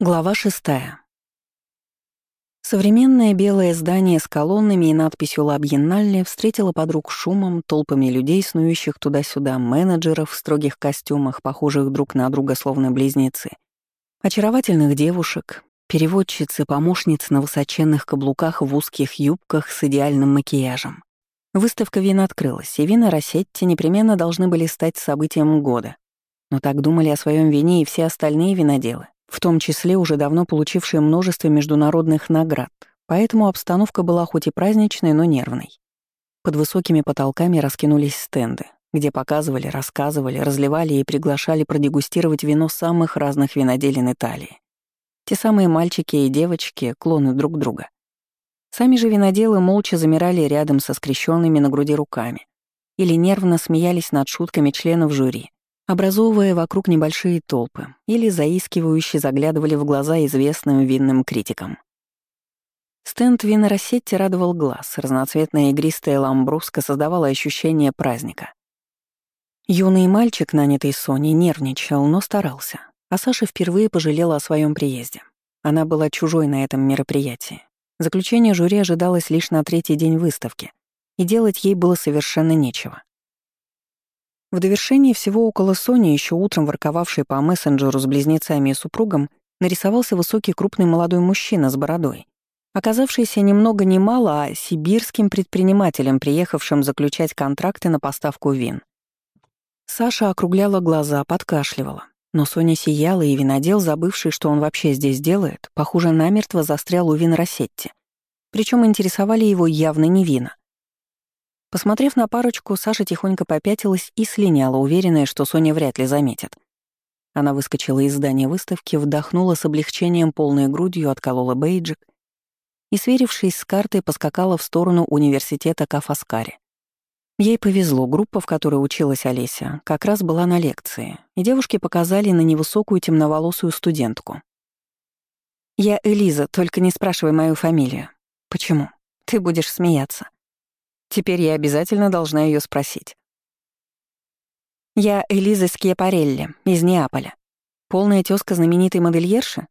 Глава шестая. Современное белое здание с колоннами и надписью «Ла Бьеннале» встретило подруг шумом, толпами людей, снующих туда-сюда, менеджеров в строгих костюмах, похожих друг на друга словно близнецы, очаровательных девушек, переводчицы, помощниц на высоченных каблуках в узких юбках с идеальным макияжем. Выставка вин открылась, и вина Рассетти непременно должны были стать событием года. Но так думали о своем вине и все остальные виноделы в том числе уже давно получившие множество международных наград, поэтому обстановка была хоть и праздничной, но нервной. Под высокими потолками раскинулись стенды, где показывали, рассказывали, разливали и приглашали продегустировать вино самых разных виноделин Италии. Те самые мальчики и девочки, клоны друг друга. Сами же виноделы молча замирали рядом со скрещенными на груди руками или нервно смеялись над шутками членов жюри, образовывая вокруг небольшие толпы, или заискивающе заглядывали в глаза известным винным критикам. Стенд винорассетти радовал глаз, разноцветная игристая ламбруска создавала ощущение праздника. Юный мальчик, нанятый Соней, нервничал, но старался, а Саша впервые пожалела о своем приезде. Она была чужой на этом мероприятии. Заключение жюри ожидалось лишь на третий день выставки, и делать ей было совершенно нечего. В довершении всего около Сони, еще утром ворковавшей по мессенджеру с близнецами и супругом, нарисовался высокий крупный молодой мужчина с бородой, оказавшийся ни много ни мало, а сибирским предпринимателем, приехавшим заключать контракты на поставку вин. Саша округляла глаза, подкашливала. Но Соня сияла, и винодел, забывший, что он вообще здесь делает, похоже, намертво застрял у вин Рассетти. Причем интересовали его явно не вина. Посмотрев на парочку, Саша тихонько попятилась и слиняла, уверенная, что Соня вряд ли заметит. Она выскочила из здания выставки, вдохнула с облегчением полной грудью, отколола бейджик и, сверившись с картой, поскакала в сторону университета Кафаскари. Ей повезло, группа, в которой училась Олеся, как раз была на лекции, и девушки показали на невысокую темноволосую студентку. «Я Элиза, только не спрашивай мою фамилию. Почему? Ты будешь смеяться. Теперь я обязательно должна ее спросить. Я Элиза Скиапарелли из Неаполя. Полная тёзка знаменитой модельерши?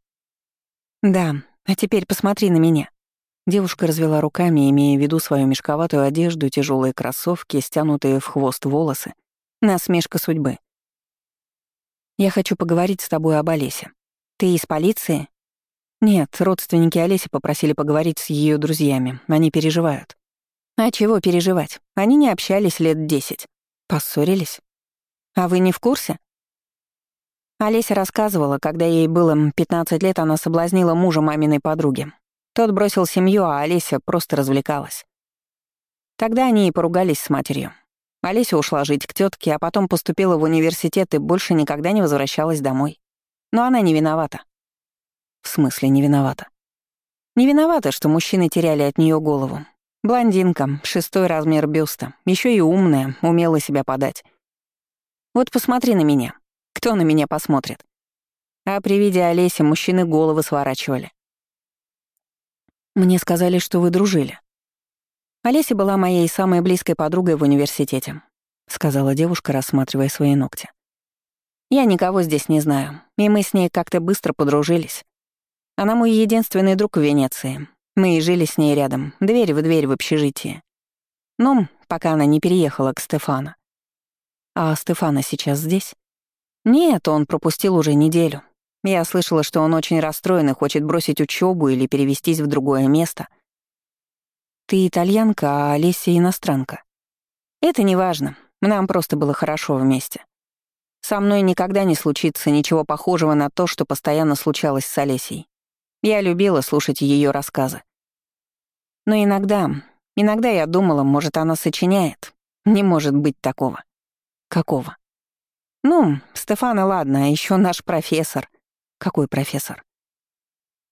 Да, а теперь посмотри на меня. Девушка развела руками, имея в виду свою мешковатую одежду, тяжелые кроссовки, стянутые в хвост волосы. Насмешка судьбы. Я хочу поговорить с тобой об Олесе. Ты из полиции? Нет, родственники Олеси попросили поговорить с ее друзьями. Они переживают. А чего переживать? Они не общались лет десять. Поссорились. А вы не в курсе? Олеся рассказывала, когда ей было 15 лет, она соблазнила мужа маминой подруги. Тот бросил семью, а Олеся просто развлекалась. Тогда они и поругались с матерью. Олеся ушла жить к тетке, а потом поступила в университет и больше никогда не возвращалась домой. Но она не виновата. В смысле не виновата? Не виновата, что мужчины теряли от нее голову. Блондинка, шестой размер бюста, еще и умная, умела себя подать. Вот посмотри на меня. Кто на меня посмотрит? А при виде Олеси мужчины головы сворачивали. Мне сказали, что вы дружили. Олеся была моей самой близкой подругой в университете, сказала девушка, рассматривая свои ногти. Я никого здесь не знаю, и мы с ней как-то быстро подружились. Она мой единственный друг в Венеции, мы и жили с ней рядом, дверь в дверь в общежитии. Ну, пока она не переехала к Стефану. А Стефана сейчас здесь? Нет, он пропустил уже неделю. Я слышала, что он очень расстроен и хочет бросить учебу или перевестись в другое место. Ты итальянка, а Олеся иностранка. Это не важно. Нам просто было хорошо вместе. Со мной никогда не случится ничего похожего на то, что постоянно случалось с Олесей. Я любила слушать ее рассказы. Но иногда, иногда я думала, может, она сочиняет. Не может быть такого. Какого? Ну, Стефана, ладно, а еще наш профессор. Какой профессор?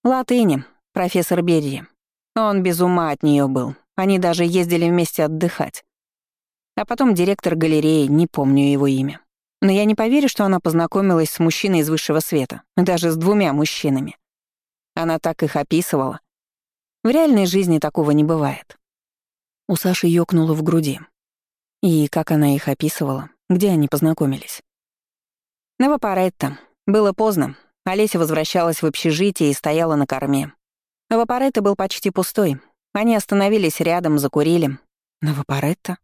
Латыни, профессор Берри. Он без ума от нее был. Они даже ездили вместе отдыхать. А потом директор галереи, не помню его имя. Но я не поверю, что она познакомилась с мужчиной из высшего света, даже с двумя мужчинами. Она так их описывала. В реальной жизни такого не бывает. У Саши ёкнуло в груди. И как она их описывала, где они познакомились. На Вапоретто. Было поздно. Олеся возвращалась в общежитие и стояла на корме. Вапоретто был почти пустой. Они остановились рядом, закурили. На Вапоретто?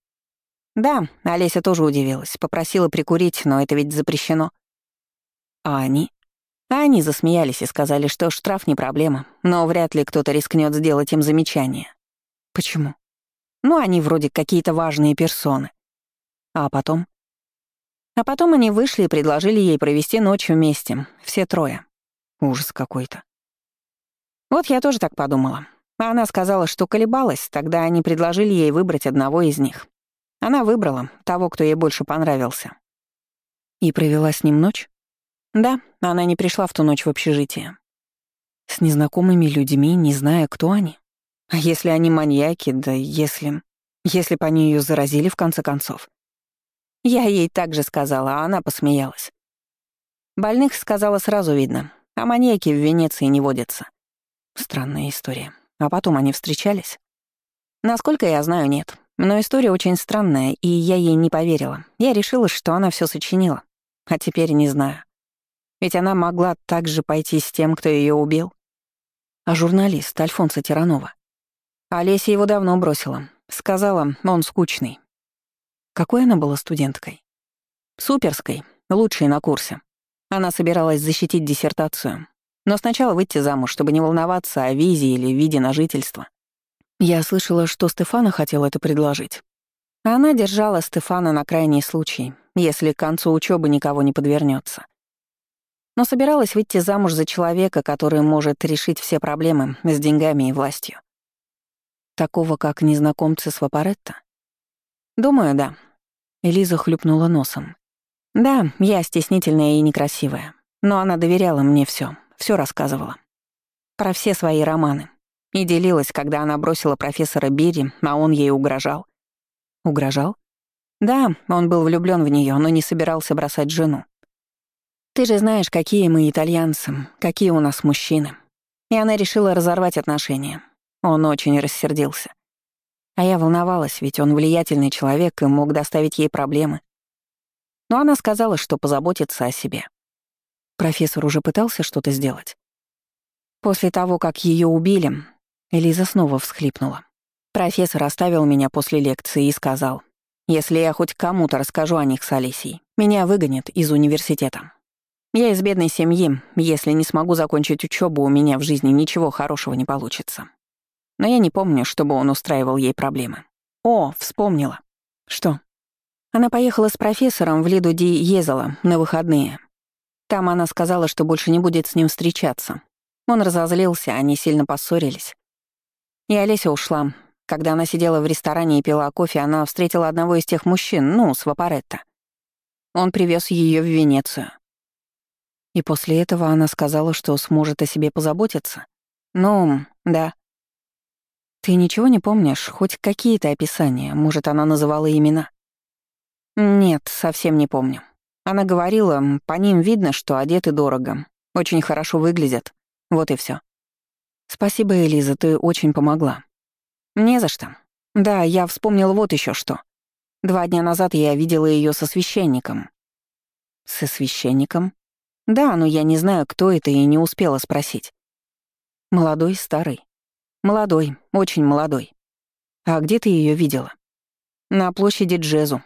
Да, Олеся тоже удивилась. Попросила прикурить, но это ведь запрещено. А они? А они засмеялись и сказали, что штраф не проблема, но вряд ли кто-то рискнет сделать им замечание. Почему? Ну, они вроде какие-то важные персоны. А потом? А потом они вышли и предложили ей провести ночь вместе, все трое. Ужас какой-то. Вот я тоже так подумала. А она сказала, что колебалась, тогда они предложили ей выбрать одного из них. Она выбрала того, кто ей больше понравился. И провела с ним ночь? Да, она не пришла в ту ночь в общежитие. С незнакомыми людьми, не зная, кто они. А если они маньяки, да если... Если бы они ее заразили, в конце концов. Я ей так же сказала, а она посмеялась. Больных, сказала, сразу видно, а маньяки в Венеции не водятся. Странная история. А потом они встречались? Насколько я знаю, нет. Но история очень странная, и я ей не поверила. Я решила, что она все сочинила. А теперь не знаю. Ведь она могла также пойти с тем, кто ее убил. А журналист Альфонсо Тиранова. Олеся его давно бросила. Сказала, он скучный. Какой она была студенткой? Суперской, лучшей на курсе. Она собиралась защитить диссертацию. Но сначала выйти замуж, чтобы не волноваться о визе или виде на жительство. Я слышала, что Стефана хотел это предложить. Она держала Стефана на крайний случай, если к концу учебы никого не подвернется но собиралась выйти замуж за человека, который может решить все проблемы с деньгами и властью. Такого, как незнакомцы с Вапоретто? Думаю, да. Элиза хлюпнула носом. Да, я стеснительная и некрасивая, но она доверяла мне все, все рассказывала. Про все свои романы. И делилась, когда она бросила профессора Бири, а он ей угрожал. Угрожал? Да, он был влюблен в нее, но не собирался бросать жену. Ты же знаешь, какие мы итальянцы, какие у нас мужчины. И она решила разорвать отношения. Он очень рассердился. А я волновалась, ведь он влиятельный человек и мог доставить ей проблемы. Но она сказала, что позаботится о себе. Профессор уже пытался что-то сделать. После того, как ее убили, Элиза снова всхлипнула. Профессор оставил меня после лекции и сказал, если я хоть кому-то расскажу о них с Алисией, меня выгонят из университета. Я из бедной семьи. Если не смогу закончить учебу, у меня в жизни ничего хорошего не получится. Но я не помню, чтобы он устраивал ей проблемы. О, вспомнила. Что? Она поехала с профессором в Лиду Ди Езела на выходные. Там она сказала, что больше не будет с ним встречаться. Он разозлился, они сильно поссорились. И Олеся ушла. Когда она сидела в ресторане и пила кофе, она встретила одного из тех мужчин, ну, с Вапоретто. Он привез ее в Венецию. И после этого она сказала, что сможет о себе позаботиться? Ну, да. Ты ничего не помнишь? Хоть какие-то описания? Может, она называла имена? Нет, совсем не помню. Она говорила, по ним видно, что одеты дорого, очень хорошо выглядят. Вот и все. Спасибо, Элиза, ты очень помогла. Не за что. Да, я вспомнила вот еще что. Два дня назад я видела ее со священником. Со священником? Да, но я не знаю, кто это, и не успела спросить. Молодой, старый. Молодой, очень молодой. А где ты ее видела? На площади Джезу,